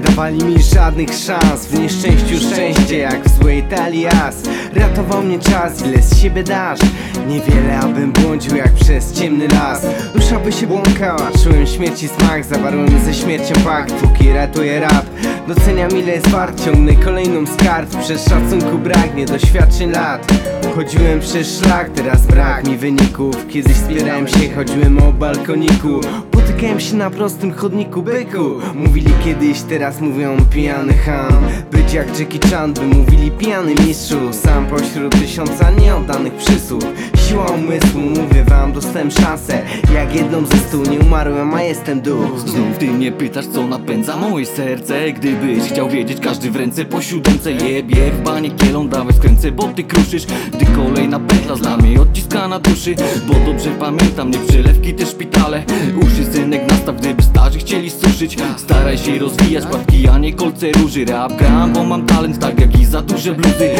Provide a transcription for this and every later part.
dawali mi żadnych szans. W nieszczęściu szczęście jak w złej Talias Ratował mnie czas, ile z siebie dasz? Niewiele abym błądził jak przez ciemny las. Dusza by się błąkała, czułem śmierci smak. Zawarłem ze śmiercią pakt, póki ratuje rap Doceniam ile jest wart, ciągnę kolejną z kart. Przez szacunku brak, nie doświadczeń lat. Chodziłem przez szlak, teraz brak mi wyników. Kiedyś spierałem się, chodziłem o balkoniku. Potykałem się na prostym chodniku byku. Mówili kiedyś, teraz mówią pijany ham. Być jak Jackie Chan, by mówili pijany mistrzu. Sam pośród tysiąca nieoddanych przysług Siła umysłu, mówię wam, dostałem szansę. Jak jedną ze stu, nie umarłem, a jestem duch. Znów ty mnie pytasz co napędza moje serce Gdybyś chciał wiedzieć każdy w ręce po siódemce Jebie. W banie kielą dawaj skręcę bo ty kruszysz. Gdy kolejna pętla z nami odciska na duszy. Bo dobrze pamiętam nie przelewki te szpitale. Uszy synek nastaw gdyby starzy chcieli suszyć. Staraj się rozwijać babki a nie kolce róży. Rap gram bo mam talent tak jak i za duże bluzy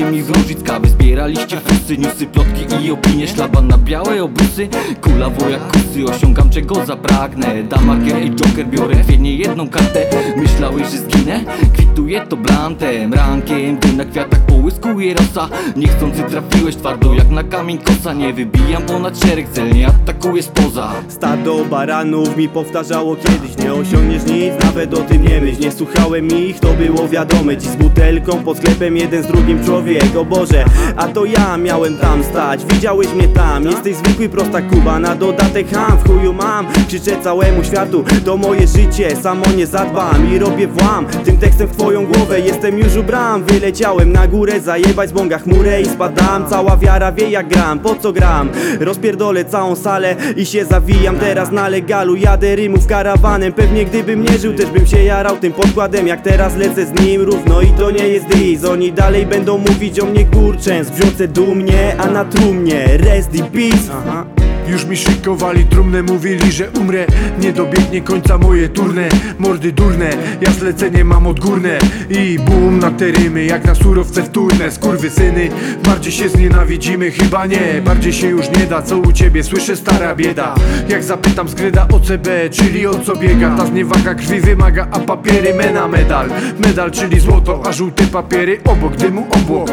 Chcieliście mi wróżyć kawy zbieraliście fusy Newsy, plotki i opinie szlaban na białe obrusy Kula woja kusy osiągam czego zapragnę. Damakier i Joker biorę dwie jedną kartę. Myślałeś, że zginę? Kwituję to blantem Rankiem, gdy na kwiatach połyskuje rosa. Niechcący trafiłeś twardo jak na kamień kosa. Nie wybijam ponad szereg, celnie atakuję spoza. Stado baranów mi powtarzało kiedyś. Nie osiągniesz nic, nawet o tym nie myśl. Nie słuchałem ich, to było wiadome. Dziś z butelką pod sklepem jeden z drugim człowiek O Boże, a to ja miałem tam stać. Widziałeś mnie tam, jesteś zwykły prosta Kuba. Na dodatek ham, w chuju mam. Krzyczę całemu światu, to moje życie Samo nie zadbam i robię włam Tym tekstem w twoją głowę jestem już u bram Wyleciałem na górę, zajebać z bąga chmurę I spadam, cała wiara wie jak gram Po co gram? Rozpierdolę całą salę i się zawijam Teraz na legalu, jadę rymów karawanem Pewnie gdybym nie żył, też bym się jarał tym podkładem. Jak teraz lecę z nim równo i to nie jest diss. Oni dalej będą mówić o mnie kurczęs Wrzucę dumnie, a na trumnie Rest in peace Aha. Już mi szykowali trumnę, mówili, że umrę. Nie dobiegnie końca moje turne. Mordy durne, ja zlecenie mam odgórne. I boom na te rymy, jak na surowce wtórne. Skurwy syny, bardziej się znienawidzimy Chyba nie, bardziej się już nie da Co u ciebie, słyszę stara bieda. Jak zapytam zgryda o CB, czyli o co biega? Ta zniewaga krwi wymaga, a papiery mena medal. Medal, czyli złoto, a żółte papiery obok Dymu obłok,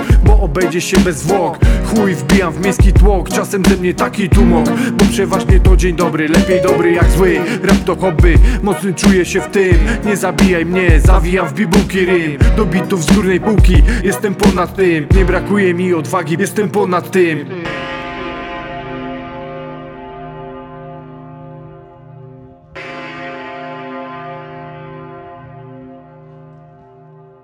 obejdzie się bez zwłok. Chuj wbijam w miejski tłok, czasem ze mnie taki tumok Bo przeważnie to dzień dobry, lepiej dobry jak zły. Rap to hobby, mocny czuję się w tym. Nie zabijaj mnie, zawijam w bibułki rym. Do bitów z górnej półki, jestem ponad tym. Nie brakuje mi odwagi, jestem ponad tym